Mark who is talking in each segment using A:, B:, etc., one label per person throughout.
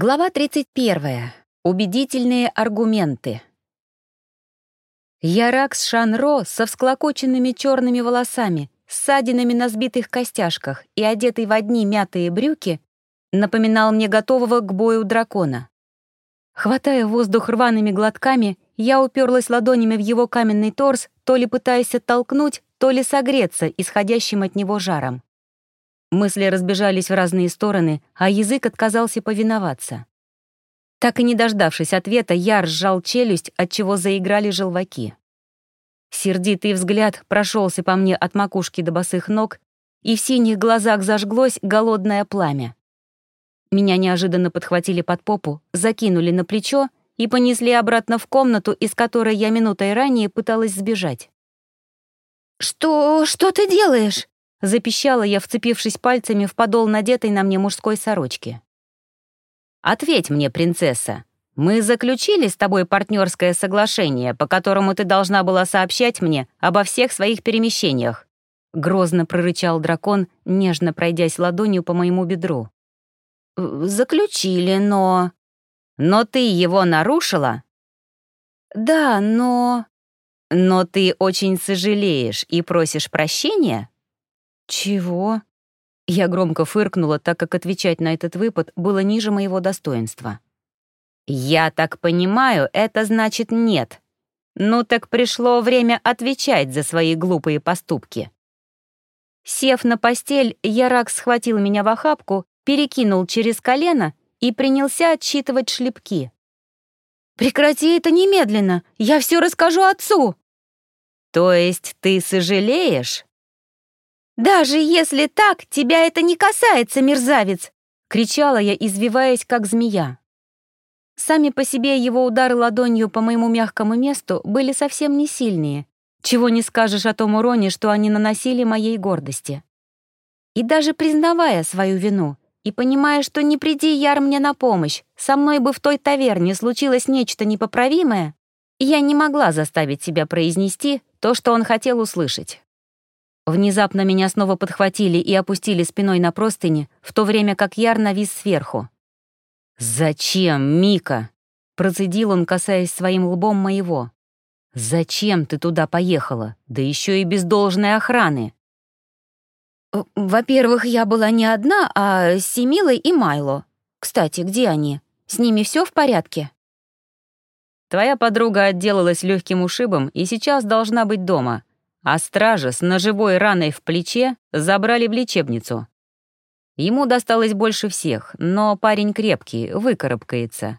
A: Глава 31. Убедительные аргументы. Яракс Шанро со всклокоченными черными волосами, ссадинами на сбитых костяшках и одетый в одни мятые брюки напоминал мне готового к бою дракона. Хватая воздух рваными глотками, я уперлась ладонями в его каменный торс, то ли пытаясь оттолкнуть, то ли согреться исходящим от него жаром. Мысли разбежались в разные стороны, а язык отказался повиноваться. Так и не дождавшись ответа, я сжал челюсть, от чего заиграли желваки. Сердитый взгляд прошелся по мне от макушки до босых ног, и в синих глазах зажглось голодное пламя. Меня неожиданно подхватили под попу, закинули на плечо и понесли обратно в комнату, из которой я минутой ранее пыталась сбежать.
B: «Что... что ты делаешь?»
A: Запищала я, вцепившись пальцами в подол надетой на мне мужской сорочки. «Ответь мне, принцесса, мы заключили с тобой партнерское соглашение, по которому ты должна была сообщать мне обо всех своих перемещениях», грозно прорычал дракон, нежно пройдясь ладонью по моему бедру.
B: «Заключили, но...»
A: «Но ты его нарушила?»
B: «Да, но...»
A: «Но ты очень сожалеешь и просишь прощения?»
B: «Чего?»
A: Я громко фыркнула, так как отвечать на этот выпад было ниже моего достоинства. «Я так понимаю, это значит нет. Ну так пришло время отвечать за свои глупые поступки». Сев на постель, Ярак схватил меня в охапку, перекинул через колено и принялся отсчитывать шлепки.
B: «Прекрати это немедленно! Я все расскажу отцу!»
A: «То есть ты сожалеешь?»
B: «Даже если так, тебя это не касается, мерзавец!»
A: — кричала я, извиваясь, как змея. Сами по себе его удары ладонью по моему мягкому месту были совсем не сильные, чего не скажешь о том уроне, что они наносили моей гордости. И даже признавая свою вину и понимая, что не приди Яр мне на помощь, со мной бы в той таверне случилось нечто непоправимое, я не могла заставить себя произнести то, что он хотел услышать. Внезапно меня снова подхватили и опустили спиной на простыни, в то время как Яр навис сверху. «Зачем, Мика?» — процедил он, касаясь своим лбом моего. «Зачем ты туда поехала? Да еще и без должной охраны!»
B: «Во-первых, я была не одна, а с Семилой и Майло. Кстати, где они? С ними все в порядке?»
A: «Твоя подруга отделалась легким ушибом и сейчас должна быть дома», а стража с ножевой раной в плече забрали в лечебницу. Ему досталось больше всех, но парень крепкий, выкарабкается.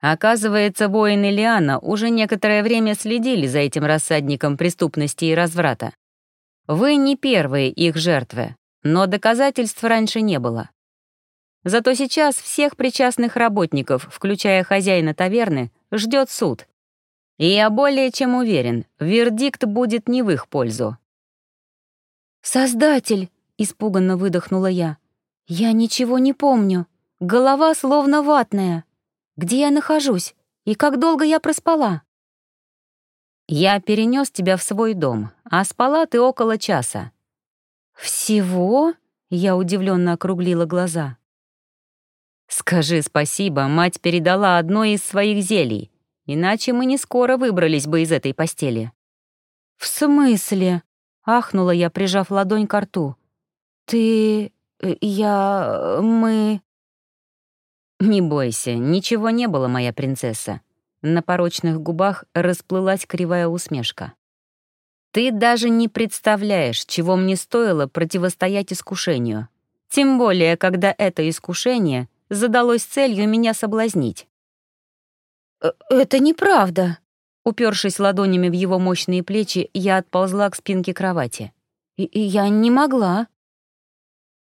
A: Оказывается, воины Лиана уже некоторое время следили за этим рассадником преступности и разврата. Вы не первые их жертвы, но доказательств раньше не было. Зато сейчас всех причастных работников, включая хозяина таверны, ждет суд — и я более чем уверен, вердикт будет не в их пользу.
B: «Создатель!» — испуганно выдохнула я. «Я ничего не помню. Голова словно ватная. Где я нахожусь? И как долго я проспала?»
A: «Я перенес тебя в свой дом, а спала ты около часа».
B: «Всего?» — я удивленно округлила глаза.
A: «Скажи спасибо, мать передала одно из своих зелий. Иначе мы не скоро выбрались бы из этой постели».
B: «В смысле?» — ахнула я, прижав ладонь к рту. «Ты... Э, я... мы...»
A: «Не бойся, ничего не было, моя принцесса». На порочных губах расплылась кривая усмешка. «Ты даже не представляешь, чего мне стоило противостоять искушению. Тем более, когда это искушение задалось целью меня соблазнить.
B: Э, «Это неправда».
A: Упершись ладонями в его мощные плечи, я отползла к спинке кровати.
B: Я не могла.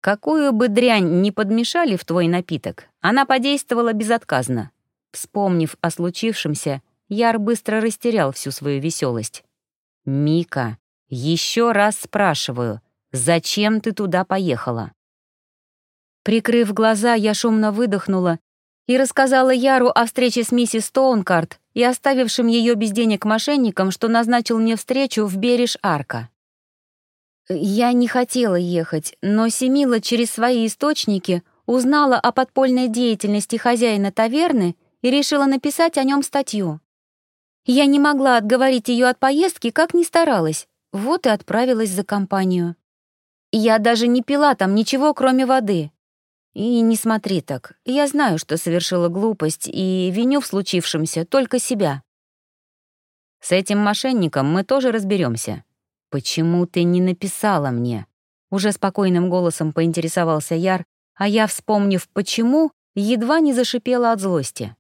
A: Какую бы дрянь ни подмешали в твой напиток, она подействовала безотказно. Вспомнив о случившемся, Яр быстро растерял всю свою веселость. «Мика, еще раз спрашиваю, зачем ты туда поехала?» Прикрыв глаза, я шумно выдохнула и рассказала Яру о встрече с миссис Стоункарт и оставившим ее без денег мошенникам, что назначил мне встречу в Береж-Арка. Я не хотела ехать, но Семила через свои источники узнала о подпольной деятельности хозяина таверны и решила написать о нем статью. Я не могла отговорить ее от поездки, как ни старалась, вот и отправилась за компанию. Я даже не пила там ничего, кроме воды. И не смотри так, я знаю, что совершила глупость, и виню в случившемся только себя. С этим мошенником мы тоже разберемся. Почему ты не написала мне? Уже спокойным голосом поинтересовался Яр, а я, вспомнив почему, едва не зашипела от злости.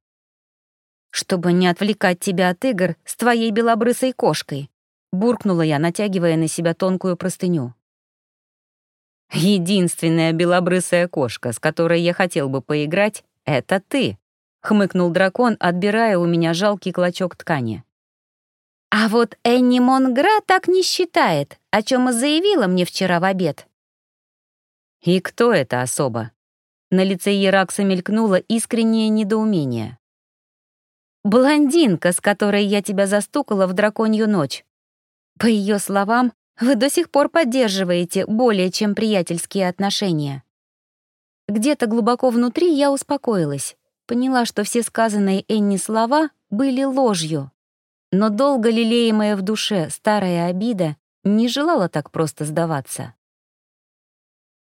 A: «Чтобы не отвлекать тебя от игр с твоей белобрысой кошкой», буркнула я, натягивая на себя тонкую простыню. «Единственная белобрысая кошка, с которой я хотел бы поиграть, — это ты», — хмыкнул дракон, отбирая у меня жалкий клочок ткани. «А вот Энни Монгра так не считает, о чем и заявила мне вчера в обед». «И кто это особо?» На лице Еракса мелькнуло искреннее недоумение. «Блондинка, с которой я тебя застукала в драконью ночь. По ее словам, вы до сих пор поддерживаете более чем приятельские отношения. Где-то глубоко внутри я успокоилась, поняла, что все сказанные Энни слова были ложью. Но долго лелеемая в душе старая обида не желала так просто сдаваться.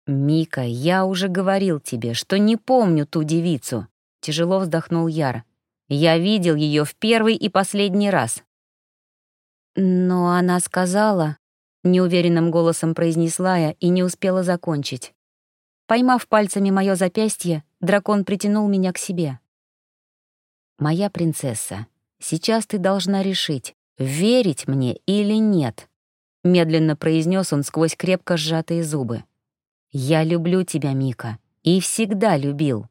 A: «Мика, я уже говорил тебе, что не помню ту девицу», — тяжело вздохнул Яр. «Я видел ее в первый и последний раз». Но она сказала, неуверенным голосом произнесла я и не успела закончить. Поймав пальцами мое запястье, дракон притянул меня к себе. «Моя принцесса, сейчас ты должна решить, верить мне или нет», — медленно произнес он сквозь крепко сжатые зубы. «Я люблю тебя, Мика, и всегда любил.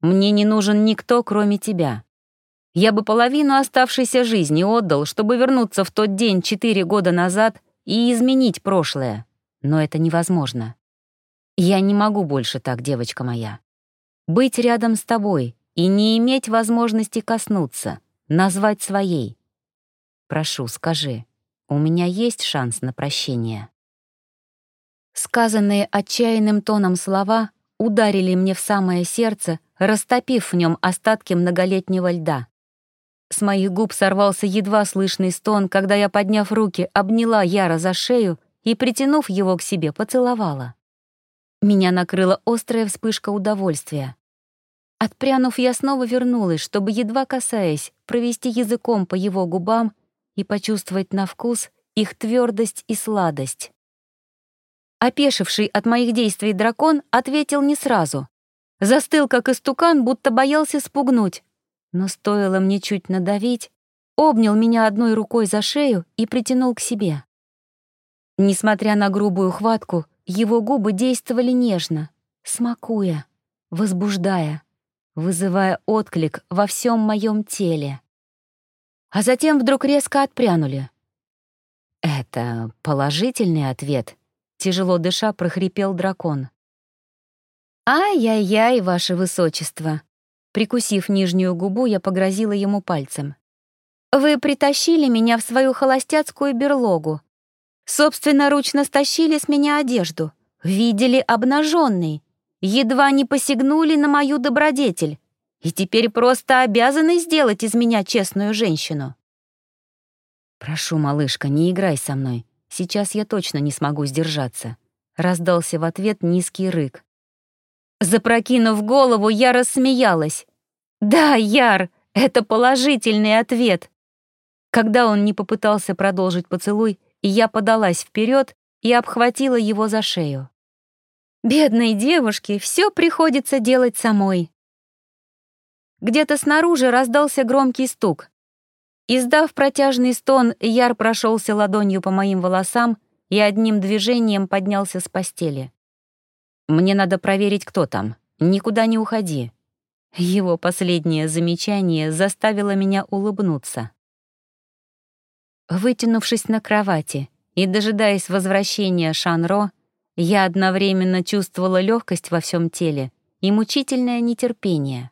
A: Мне не нужен никто, кроме тебя. Я бы половину оставшейся жизни отдал, чтобы вернуться в тот день четыре года назад и изменить прошлое, но это невозможно. Я не могу больше так, девочка моя. Быть рядом с тобой и не иметь возможности коснуться, назвать своей. Прошу, скажи, у меня есть шанс на прощение?» Сказанные отчаянным тоном слова ударили мне в самое сердце, растопив в нем остатки многолетнего льда. С моих губ сорвался едва слышный стон, когда я, подняв руки, обняла Яра за шею и, притянув его к себе, поцеловала. Меня накрыла острая вспышка удовольствия. Отпрянув, я снова вернулась, чтобы, едва касаясь, провести языком по его губам и почувствовать на вкус их твердость и сладость. Опешивший от моих действий дракон ответил не сразу. Застыл, как истукан, будто боялся спугнуть, но стоило мне чуть надавить, обнял меня одной рукой за шею и притянул к себе. Несмотря на грубую хватку, его губы действовали нежно, смакуя, возбуждая, вызывая отклик во всем моем теле. А затем вдруг резко отпрянули. «Это положительный ответ», — тяжело дыша прохрипел дракон. «Ай-яй-яй, ваше высочество», Прикусив нижнюю губу, я погрозила ему пальцем. «Вы притащили меня в свою холостяцкую берлогу. Собственноручно стащили с меня одежду. Видели обнаженный. Едва не посягнули на мою добродетель. И теперь просто обязаны сделать из меня честную женщину». «Прошу, малышка, не играй со мной. Сейчас я точно не смогу сдержаться», — раздался в ответ низкий рык. Запрокинув голову, я рассмеялась. «Да, Яр, это положительный ответ!» Когда он не попытался продолжить поцелуй, я подалась вперед и обхватила его за шею. «Бедной девушке все приходится делать самой». Где-то снаружи раздался громкий стук. Издав протяжный стон, Яр прошелся ладонью по моим волосам и одним движением поднялся с постели. Мне надо проверить, кто там. Никуда не уходи». Его последнее замечание заставило меня улыбнуться. Вытянувшись на кровати и дожидаясь возвращения Шанро, я одновременно чувствовала легкость во всем теле и мучительное нетерпение.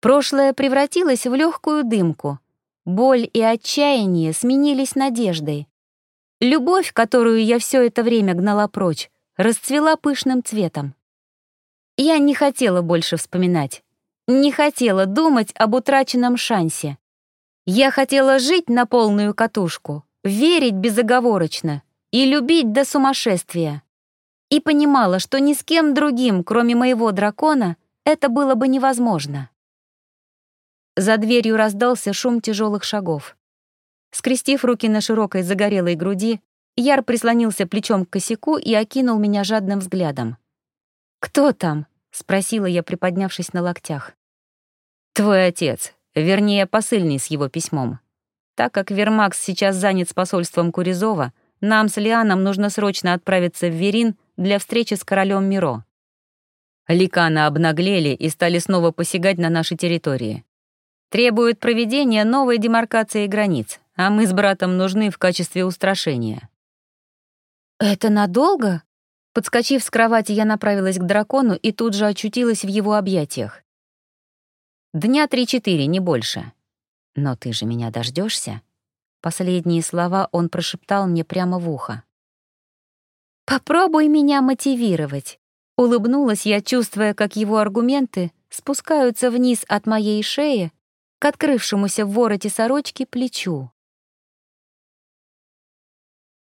A: Прошлое превратилось в легкую дымку. Боль и отчаяние сменились надеждой. Любовь, которую я все это время гнала прочь, расцвела пышным цветом. Я не хотела больше вспоминать. Не хотела думать об утраченном шансе. Я хотела жить на полную катушку, верить безоговорочно и любить до сумасшествия. И понимала, что ни с кем другим, кроме моего дракона, это было бы невозможно. За дверью раздался шум тяжелых шагов. Скрестив руки на широкой загорелой груди, Яр прислонился плечом к косяку и окинул меня жадным взглядом. «Кто там?» — спросила я, приподнявшись на локтях. «Твой отец, вернее, посыльный с его письмом. Так как Вермакс сейчас занят с посольством Куризова, нам с Лианом нужно срочно отправиться в Верин для встречи с королем Миро. Ликаны обнаглели и стали снова посягать на наши территории. Требуют проведения новой демаркации границ, а мы с братом нужны в качестве устрашения.
B: «Это надолго?» Подскочив с кровати, я направилась к дракону и тут же очутилась в его объятиях.
A: Дня три-четыре, не больше. Но ты же меня дождешься? Последние слова он прошептал мне прямо в ухо.
B: «Попробуй меня мотивировать», — улыбнулась я, чувствуя, как его аргументы спускаются вниз от моей шеи к открывшемуся в вороте сорочки плечу.